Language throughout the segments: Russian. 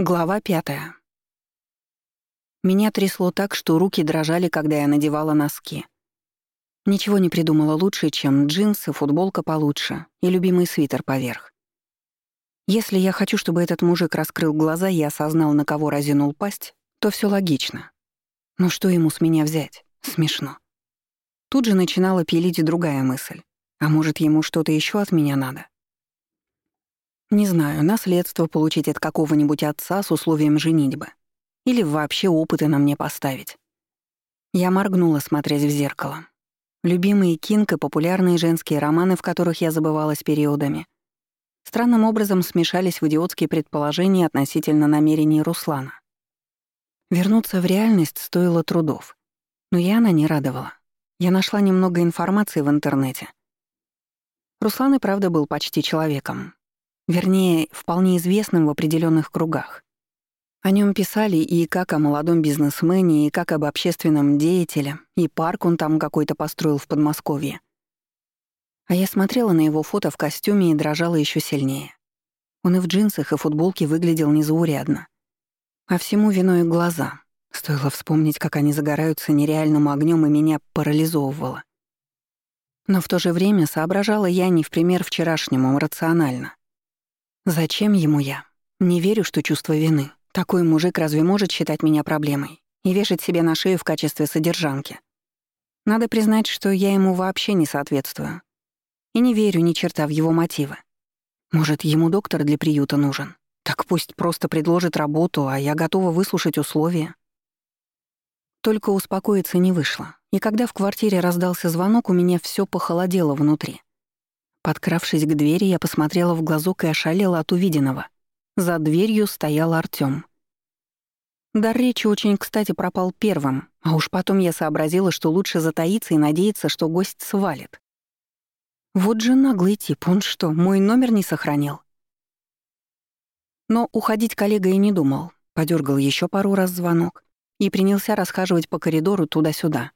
Глава пятая. Меня трясло так, что руки дрожали, когда я надевала носки. Ничего не придумала лучше, чем джинсы, футболка получше и любимый свитер поверх. Если я хочу, чтобы этот мужик раскрыл глаза и осознал, на кого разинул пасть, то все логично. Но что ему с меня взять? Смешно. Тут же начинала пилить другая мысль. А может, ему что-то еще от меня надо? Не знаю, наследство получить от какого-нибудь отца с условием женитьбы. Или вообще опыты на мне поставить. Я моргнула, смотрясь в зеркало. Любимые Кинг и популярные женские романы, в которых я забывалась периодами, странным образом смешались в идиотские предположения относительно намерений Руслана. Вернуться в реальность стоило трудов. Но я она не радовала. Я нашла немного информации в интернете. Руслан и правда был почти человеком, Вернее, вполне известным в определенных кругах. О нем писали и как о молодом бизнесмене, и как об общественном деятеле, и парк он там какой-то построил в Подмосковье. А я смотрела на его фото в костюме и дрожала еще сильнее. Он и в джинсах, и футболке выглядел незаурядно. А всему виной глаза. Стоило вспомнить, как они загораются нереальным огнем, и меня парализовывало. Но в то же время соображала я не в пример вчерашнему, рационально. Зачем ему я? Не верю, что чувство вины. Такой мужик разве может считать меня проблемой и вешать себе на шею в качестве содержанки? Надо признать, что я ему вообще не соответствую. И не верю ни черта в его мотивы. Может, ему доктор для приюта нужен? Так пусть просто предложит работу, а я готова выслушать условия. Только успокоиться не вышло. И когда в квартире раздался звонок, у меня все похолодело внутри. Подкравшись к двери, я посмотрела в глазок и ошалела от увиденного. За дверью стоял Артём. Дар речи очень кстати пропал первым, а уж потом я сообразила, что лучше затаиться и надеяться, что гость свалит. Вот же наглый тип, он что, мой номер не сохранил? Но уходить коллега и не думал. Подергал еще пару раз звонок и принялся расхаживать по коридору туда-сюда.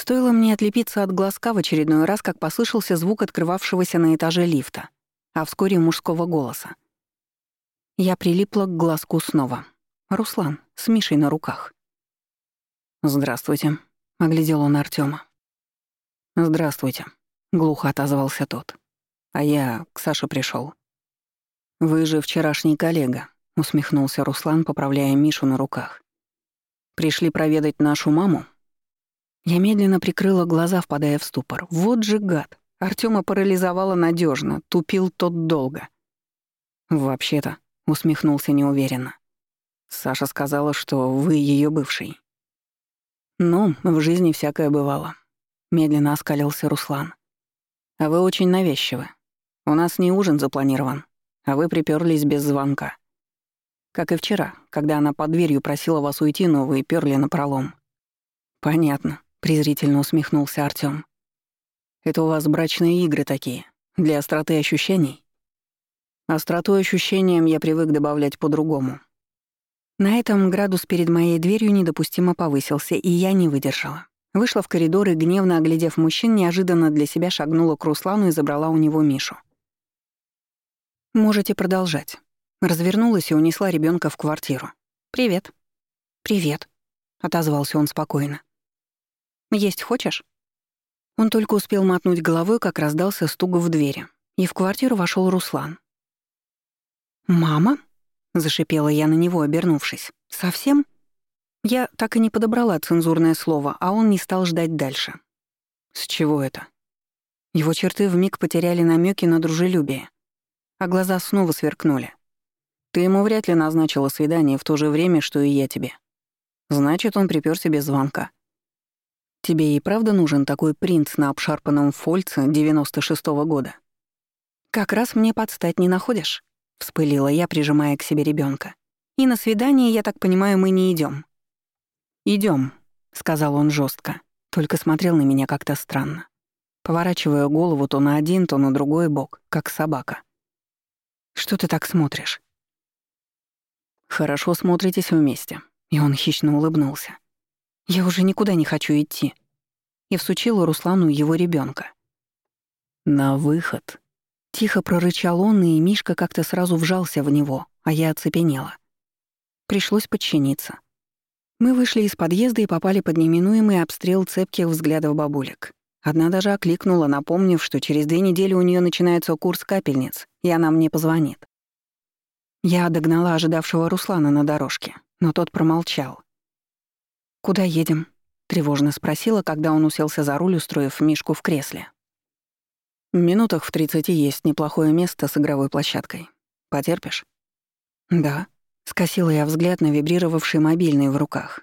Стоило мне отлепиться от глазка в очередной раз, как послышался звук открывавшегося на этаже лифта, а вскоре мужского голоса. Я прилипла к глазку снова. Руслан, с Мишей на руках. «Здравствуйте», — оглядел он Артема. «Здравствуйте», — глухо отозвался тот. «А я к Саше пришел. «Вы же вчерашний коллега», — усмехнулся Руслан, поправляя Мишу на руках. «Пришли проведать нашу маму?» Я медленно прикрыла глаза, впадая в ступор. Вот же гад. Артема парализовало надежно, тупил тот долго. «Вообще-то», — усмехнулся неуверенно. «Саша сказала, что вы ее бывший». «Ну, в жизни всякое бывало», — медленно оскалился Руслан. «А вы очень навязчивы. У нас не ужин запланирован, а вы приперлись без звонка. Как и вчера, когда она под дверью просила вас уйти, но вы перли на пролом. «Понятно», презрительно усмехнулся Артём. Это у вас брачные игры такие, для остроты ощущений? Остроту ощущениям я привык добавлять по-другому. На этом градус перед моей дверью недопустимо повысился, и я не выдержала. Вышла в коридор и, гневно оглядев мужчин, неожиданно для себя шагнула к Руслану и забрала у него Мишу. «Можете продолжать». Развернулась и унесла ребенка в квартиру. «Привет». «Привет», — отозвался он спокойно. Есть хочешь?» Он только успел мотнуть головой, как раздался стук в двери, и в квартиру вошел Руслан. «Мама?» — зашипела я на него, обернувшись. «Совсем?» Я так и не подобрала цензурное слово, а он не стал ждать дальше. «С чего это?» Его черты вмиг потеряли намеки на дружелюбие, а глаза снова сверкнули. «Ты ему вряд ли назначила свидание в то же время, что и я тебе. Значит, он припёрся без звонка. Тебе и правда нужен такой принц на обшарпанном фольце 96-го года? Как раз мне подстать не находишь? Вспылила я, прижимая к себе ребенка. И на свидание, я так понимаю, мы не идем. Идем, сказал он жестко, только смотрел на меня как-то странно, поворачивая голову то на один, то на другой бок, как собака. Что ты так смотришь? Хорошо смотритесь вместе. И он хищно улыбнулся. Я уже никуда не хочу идти. И всучила Руслану его ребенка. На выход. Тихо прорычал он, и Мишка как-то сразу вжался в него, а я оцепенела. Пришлось подчиниться. Мы вышли из подъезда и попали под неминуемый обстрел цепких взглядов бабулек. Одна даже окликнула, напомнив, что через две недели у нее начинается курс капельниц, и она мне позвонит. Я догнала ожидавшего Руслана на дорожке, но тот промолчал. «Куда едем?» — тревожно спросила, когда он уселся за руль, устроив Мишку в кресле. «В минутах в тридцати есть неплохое место с игровой площадкой. Потерпишь?» «Да», — скосила я взгляд на вибрировавший мобильный в руках.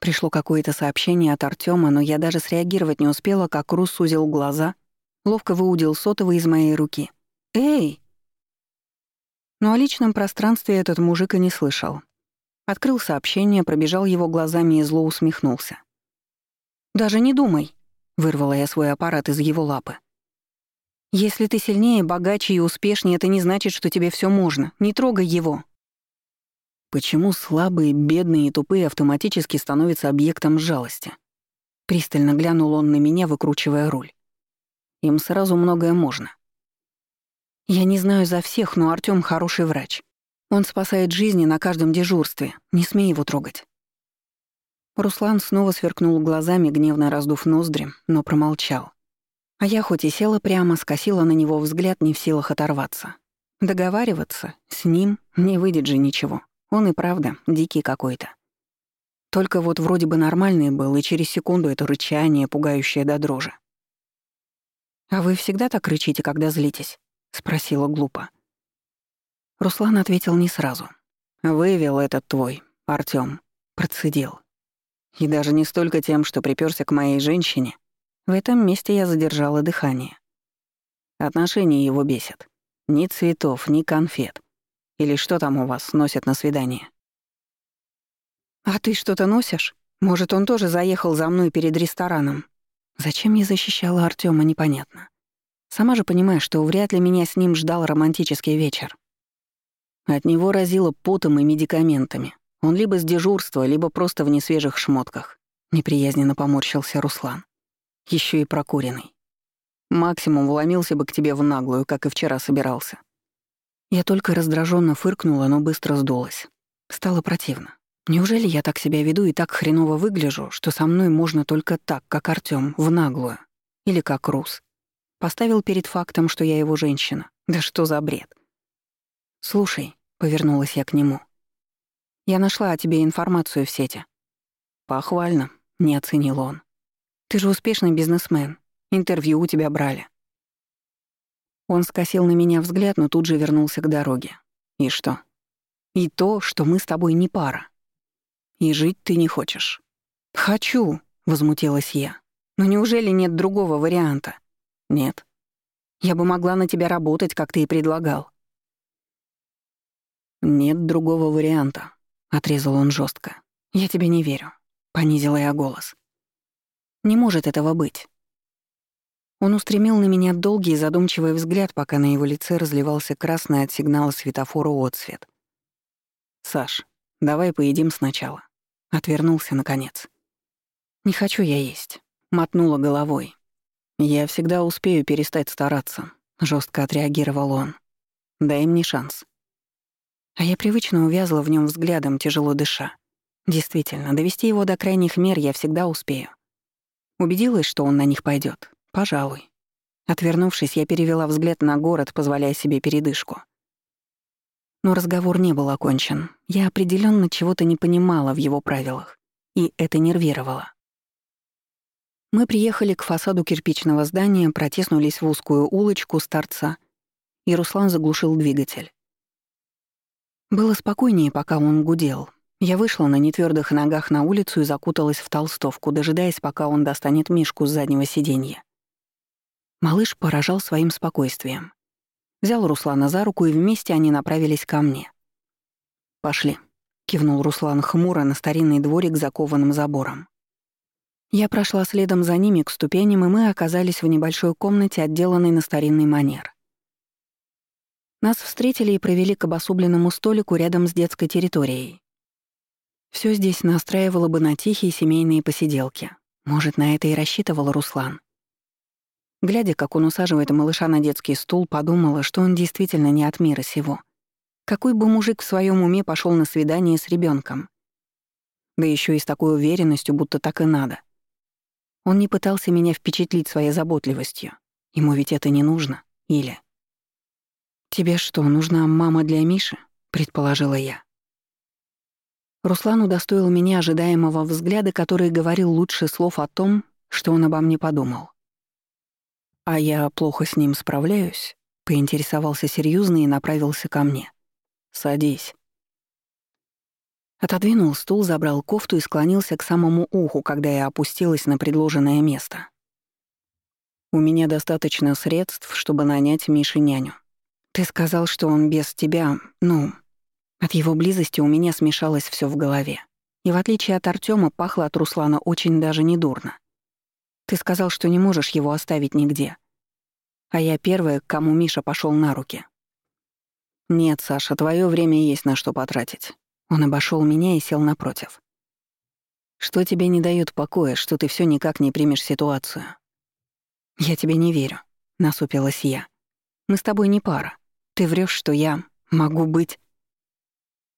Пришло какое-то сообщение от Артема, но я даже среагировать не успела, как Рус сузил глаза, ловко выудил сотовый из моей руки. «Эй!» Но о личном пространстве этот мужик и не слышал. Открыл сообщение, пробежал его глазами и зло усмехнулся. «Даже не думай!» — вырвала я свой аппарат из его лапы. «Если ты сильнее, богаче и успешнее, это не значит, что тебе все можно. Не трогай его!» Почему слабые, бедные и тупые автоматически становятся объектом жалости? Пристально глянул он на меня, выкручивая руль. Им сразу многое можно. Я не знаю за всех, но Артём хороший врач. Он спасает жизни на каждом дежурстве. Не смей его трогать. Руслан снова сверкнул глазами, гневно раздув ноздри, но промолчал. А я хоть и села прямо, скосила на него взгляд, не в силах оторваться. Договариваться с ним не выйдет же ничего. Он и правда дикий какой-то. Только вот вроде бы нормальный был, и через секунду это рычание, пугающее до дрожи. «А вы всегда так рычите, когда злитесь?» — спросила глупо. Руслан ответил не сразу. «Вывел этот твой, Артём», — процедил. И даже не столько тем, что припёрся к моей женщине. В этом месте я задержала дыхание. Отношения его бесят. Ни цветов, ни конфет. Или что там у вас носят на свидание?» «А ты что-то носишь? Может, он тоже заехал за мной перед рестораном?» Зачем я защищала Артема, непонятно. Сама же понимаю, что вряд ли меня с ним ждал романтический вечер. От него разило потом и медикаментами. Он либо с дежурства, либо просто в несвежих шмотках. Неприязненно поморщился Руслан. Еще и прокуренный. Максимум вломился бы к тебе в наглую, как и вчера собирался. Я только раздраженно фыркнула, но быстро сдулась. Стало противно. Неужели я так себя веду и так хреново выгляжу, что со мной можно только так, как Артём, в наглую? Или как Рус? Поставил перед фактом, что я его женщина. Да что за бред? «Слушай», — повернулась я к нему. «Я нашла о тебе информацию в сети». «Похвально», — не оценил он. «Ты же успешный бизнесмен. Интервью у тебя брали. Он скосил на меня взгляд, но тут же вернулся к дороге. И что? И то, что мы с тобой не пара. И жить ты не хочешь. Хочу, возмутилась я. Но неужели нет другого варианта? Нет. Я бы могла на тебя работать, как ты и предлагал. Нет другого варианта, отрезал он жестко. Я тебе не верю, понизила я голос. Не может этого быть. Он устремил на меня долгий задумчивый взгляд, пока на его лице разливался красный от сигнала светофора отсвет. «Саш, давай поедим сначала». Отвернулся, наконец. «Не хочу я есть», — мотнула головой. «Я всегда успею перестать стараться», — жестко отреагировал он. «Дай мне шанс». А я привычно увязла в нем взглядом, тяжело дыша. Действительно, довести его до крайних мер я всегда успею. Убедилась, что он на них пойдет. Пожалуй. Отвернувшись, я перевела взгляд на город, позволяя себе передышку. Но разговор не был окончен. Я определенно чего-то не понимала в его правилах, и это нервировало. Мы приехали к фасаду кирпичного здания, протиснулись в узкую улочку с торца, и Руслан заглушил двигатель. Было спокойнее, пока он гудел. Я вышла на нетвёрдых ногах на улицу и закуталась в толстовку, дожидаясь, пока он достанет Мишку с заднего сиденья. Малыш поражал своим спокойствием. Взял Руслана за руку, и вместе они направились ко мне. «Пошли», — кивнул Руслан хмуро на старинный дворик с закованным забором. Я прошла следом за ними к ступеням, и мы оказались в небольшой комнате, отделанной на старинный манер. Нас встретили и провели к обособленному столику рядом с детской территорией. Все здесь настраивало бы на тихие семейные посиделки. Может, на это и рассчитывал Руслан. Глядя, как он усаживает малыша на детский стул, подумала, что он действительно не от мира сего. Какой бы мужик в своем уме пошел на свидание с ребенком? Да еще и с такой уверенностью, будто так и надо. Он не пытался меня впечатлить своей заботливостью. Ему ведь это не нужно. Или... «Тебе что, нужна мама для Миши?» — предположила я. Руслан удостоил меня ожидаемого взгляда, который говорил лучше слов о том, что он обо мне подумал. «А я плохо с ним справляюсь?» — поинтересовался серьезно и направился ко мне. «Садись». Отодвинул стул, забрал кофту и склонился к самому уху, когда я опустилась на предложенное место. «У меня достаточно средств, чтобы нанять Мише няню. Ты сказал, что он без тебя, ну, от его близости у меня смешалось все в голове. И в отличие от Артема пахло от Руслана очень даже недурно. Ты сказал, что не можешь его оставить нигде. А я первая, к кому Миша пошел на руки. Нет, Саша, твое время есть на что потратить. Он обошел меня и сел напротив. Что тебе не дает покоя, что ты все никак не примешь ситуацию? Я тебе не верю, насупилась я. Мы с тобой не пара. Ты врешь, что я могу быть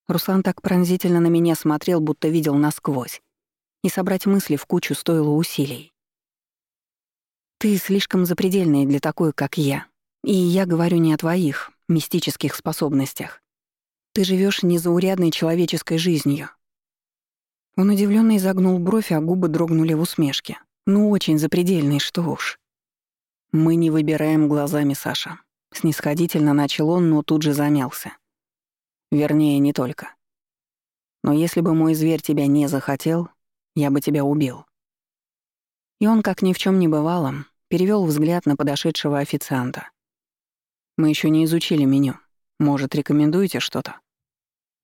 Руслан так пронзительно на меня смотрел, будто видел насквозь. И собрать мысли в кучу стоило усилий. «Ты слишком запредельная для такой, как я. И я говорю не о твоих мистических способностях. Ты живешь незаурядной человеческой жизнью». Он удивленно изогнул бровь, а губы дрогнули в усмешке. «Ну, очень запредельный, что уж». «Мы не выбираем глазами, Саша». Снисходительно начал он, но тут же замялся. Вернее, не только. Но если бы мой зверь тебя не захотел, я бы тебя убил. И он, как ни в чем не бывало, перевел взгляд на подошедшего официанта. Мы еще не изучили меню. Может, рекомендуете что-то?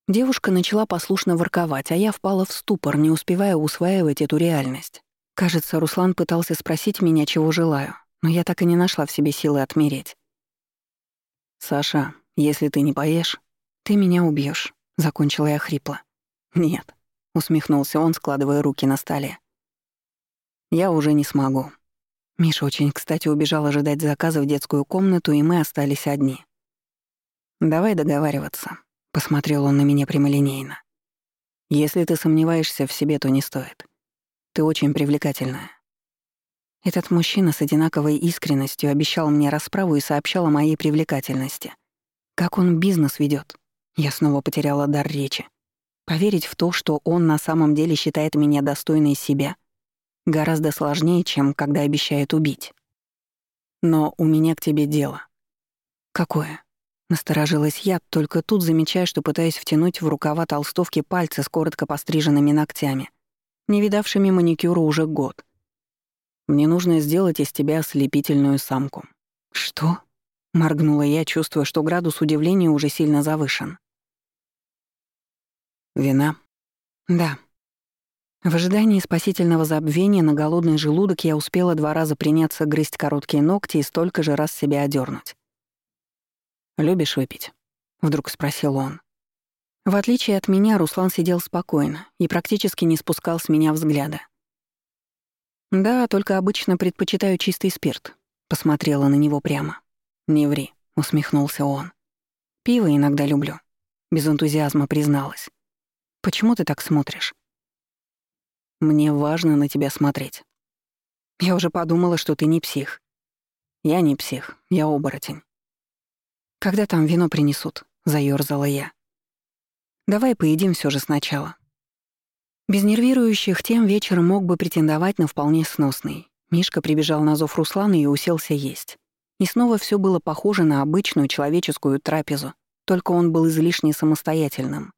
Девушка начала послушно ворковать, а я впала в ступор, не успевая усваивать эту реальность. Кажется, Руслан пытался спросить меня, чего желаю, но я так и не нашла в себе силы отмереть. «Саша, если ты не поешь, «Ты меня убьешь, закончила я хрипло. «Нет», — усмехнулся он, складывая руки на столе. «Я уже не смогу». Миша очень, кстати, убежал ожидать заказа в детскую комнату, и мы остались одни. «Давай договариваться», — посмотрел он на меня прямолинейно. «Если ты сомневаешься в себе, то не стоит. Ты очень привлекательная». Этот мужчина с одинаковой искренностью обещал мне расправу и сообщал о моей привлекательности. Как он бизнес ведет, я снова потеряла дар речи. Поверить в то, что он на самом деле считает меня достойной себя, гораздо сложнее, чем когда обещает убить. Но у меня к тебе дело. Какое? Насторожилась я, только тут замечая, что пытаюсь втянуть в рукава толстовки пальцы с коротко постриженными ногтями, не видавшими маникюра уже год. Мне нужно сделать из тебя ослепительную самку. Что? Моргнула я, чувствуя, что градус удивления уже сильно завышен. Вина? Да. В ожидании спасительного забвения на голодный желудок я успела два раза приняться грызть короткие ногти и столько же раз себя одернуть. «Любишь выпить?» — вдруг спросил он. В отличие от меня, Руслан сидел спокойно и практически не спускал с меня взгляда. «Да, только обычно предпочитаю чистый спирт», — посмотрела на него прямо. «Не ври», — усмехнулся он. «Пиво иногда люблю», — без энтузиазма призналась. Почему ты так смотришь? Мне важно на тебя смотреть. Я уже подумала, что ты не псих. Я не псих, я оборотень. Когда там вино принесут? Заёрзала я. Давай поедим все же сначала. Без нервирующих тем вечер мог бы претендовать на вполне сносный. Мишка прибежал на зов Руслана и уселся есть. И снова все было похоже на обычную человеческую трапезу, только он был излишне самостоятельным.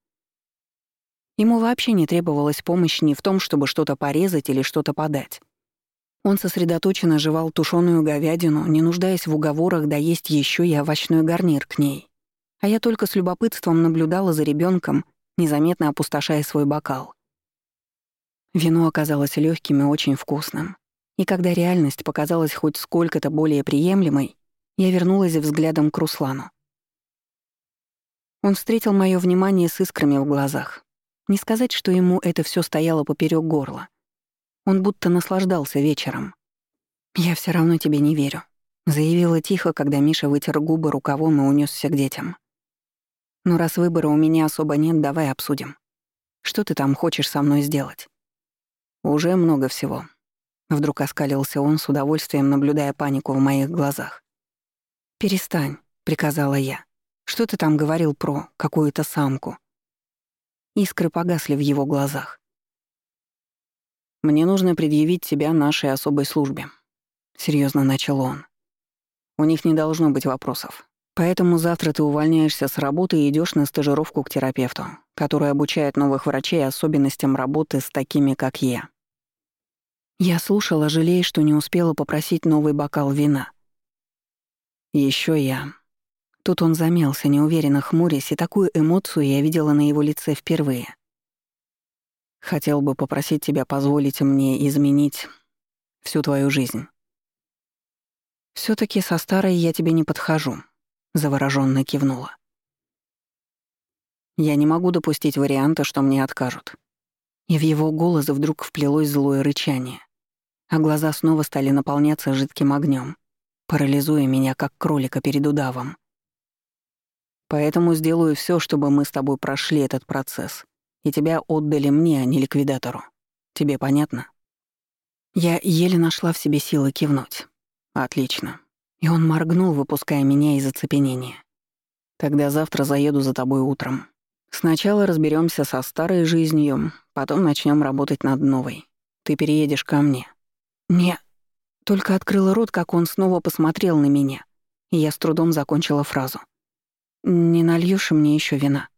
Ему вообще не требовалась помощь ни в том, чтобы что-то порезать или что-то подать. Он сосредоточенно жевал тушеную говядину, не нуждаясь в уговорах доесть еще и овощной гарнир к ней. А я только с любопытством наблюдала за ребенком, незаметно опустошая свой бокал. Вино оказалось легким и очень вкусным. И когда реальность показалась хоть сколько-то более приемлемой, я вернулась взглядом к Руслану. Он встретил мое внимание с искрами в глазах, не сказать, что ему это все стояло поперек горла. Он будто наслаждался вечером. «Я все равно тебе не верю», заявила тихо, когда Миша вытер губы рукавом и унесся к детям. «Ну, раз выбора у меня особо нет, давай обсудим. Что ты там хочешь со мной сделать?» «Уже много всего». Вдруг оскалился он с удовольствием, наблюдая панику в моих глазах. «Перестань», — приказала я. «Что ты там говорил про какую-то самку?» Искры погасли в его глазах. «Мне нужно предъявить тебя нашей особой службе», — серьезно начал он. «У них не должно быть вопросов. Поэтому завтра ты увольняешься с работы и идешь на стажировку к терапевту, который обучает новых врачей особенностям работы с такими, как я». Я слушала, жалея, что не успела попросить новый бокал вина. Еще я Тут он замялся, неуверенно хмурясь, и такую эмоцию я видела на его лице впервые. Хотел бы попросить тебя позволить мне изменить всю твою жизнь. все таки со старой я тебе не подхожу», — заворожённо кивнула. «Я не могу допустить варианта, что мне откажут». И в его голос вдруг вплелось злое рычание, а глаза снова стали наполняться жидким огнем, парализуя меня, как кролика перед удавом. Поэтому сделаю все, чтобы мы с тобой прошли этот процесс, и тебя отдали мне, а не ликвидатору. Тебе понятно?» Я еле нашла в себе силы кивнуть. «Отлично». И он моргнул, выпуская меня из оцепенения. «Тогда завтра заеду за тобой утром. Сначала разберемся со старой жизнью, потом начнем работать над новой. Ты переедешь ко мне». «Не...» Только открыла рот, как он снова посмотрел на меня, и я с трудом закончила фразу. «Не нальешь мне еще вина?»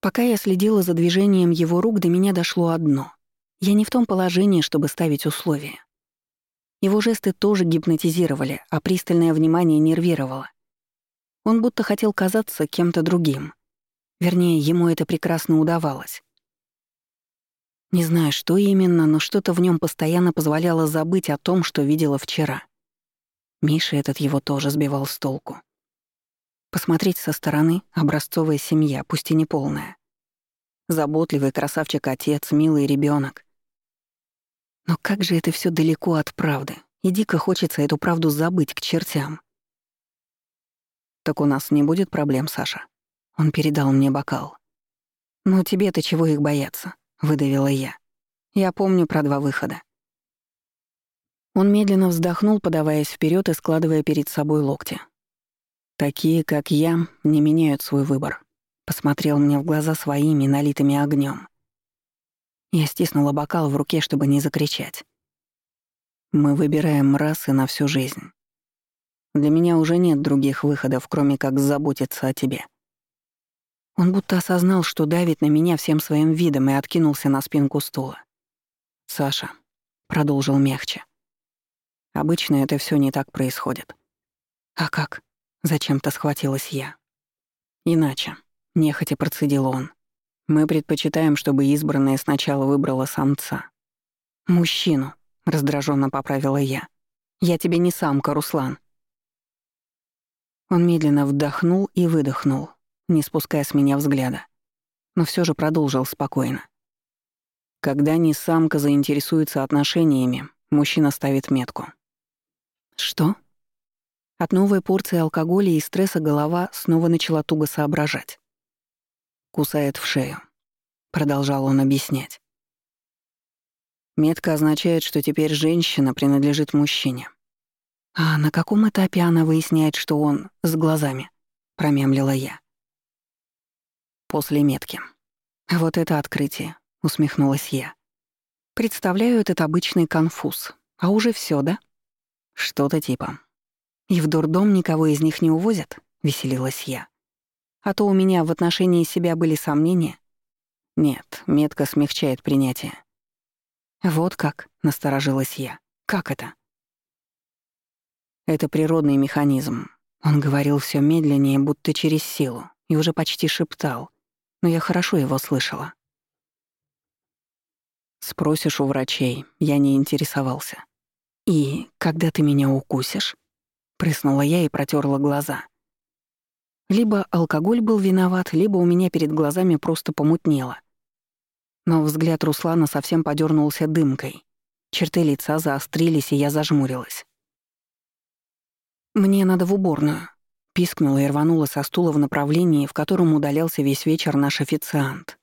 Пока я следила за движением его рук, до меня дошло одно. Я не в том положении, чтобы ставить условия. Его жесты тоже гипнотизировали, а пристальное внимание нервировало. Он будто хотел казаться кем-то другим. Вернее, ему это прекрасно удавалось. Не знаю, что именно, но что-то в нем постоянно позволяло забыть о том, что видела вчера. Миша этот его тоже сбивал с толку. Посмотреть со стороны — образцовая семья, пусть и не полная. Заботливый красавчик-отец, милый ребенок. Но как же это все далеко от правды, и дико хочется эту правду забыть к чертям. «Так у нас не будет проблем, Саша?» Он передал мне бокал. «Ну тебе-то чего их бояться?» — выдавила я. «Я помню про два выхода». Он медленно вздохнул, подаваясь вперед и складывая перед собой локти. Такие, как я, не меняют свой выбор. Посмотрел мне в глаза своими, налитыми огнем. Я стиснула бокал в руке, чтобы не закричать. Мы выбираем расы на всю жизнь. Для меня уже нет других выходов, кроме как заботиться о тебе. Он будто осознал, что давит на меня всем своим видом и откинулся на спинку стула. «Саша», — продолжил мягче, — «обычно это все не так происходит». «А как?» Зачем-то схватилась я. Иначе, нехотя процедил он. Мы предпочитаем, чтобы избранная сначала выбрала самца. Мужчину, раздраженно поправила я. Я тебе не самка, Руслан. Он медленно вдохнул и выдохнул, не спуская с меня взгляда. Но все же продолжил спокойно. Когда не самка заинтересуется отношениями, мужчина ставит метку. «Что?» От новой порции алкоголя и стресса голова снова начала туго соображать. «Кусает в шею», — продолжал он объяснять. Метка означает, что теперь женщина принадлежит мужчине. «А на каком этапе она выясняет, что он с глазами?» — промямлила я. «После метки». «Вот это открытие», — усмехнулась я. «Представляю этот обычный конфуз. А уже все, да?» «Что-то типа», «И в дурдом никого из них не увозят?» — веселилась я. «А то у меня в отношении себя были сомнения». «Нет, метка смягчает принятие». «Вот как?» — насторожилась я. «Как это?» «Это природный механизм». Он говорил все медленнее, будто через силу, и уже почти шептал, но я хорошо его слышала. «Спросишь у врачей, я не интересовался. И когда ты меня укусишь?» Прыснула я и протерла глаза. Либо алкоголь был виноват, либо у меня перед глазами просто помутнело. Но взгляд Руслана совсем подернулся дымкой. Черты лица заострились, и я зажмурилась. «Мне надо в уборную», — пискнула и рванула со стула в направлении, в котором удалялся весь вечер наш официант.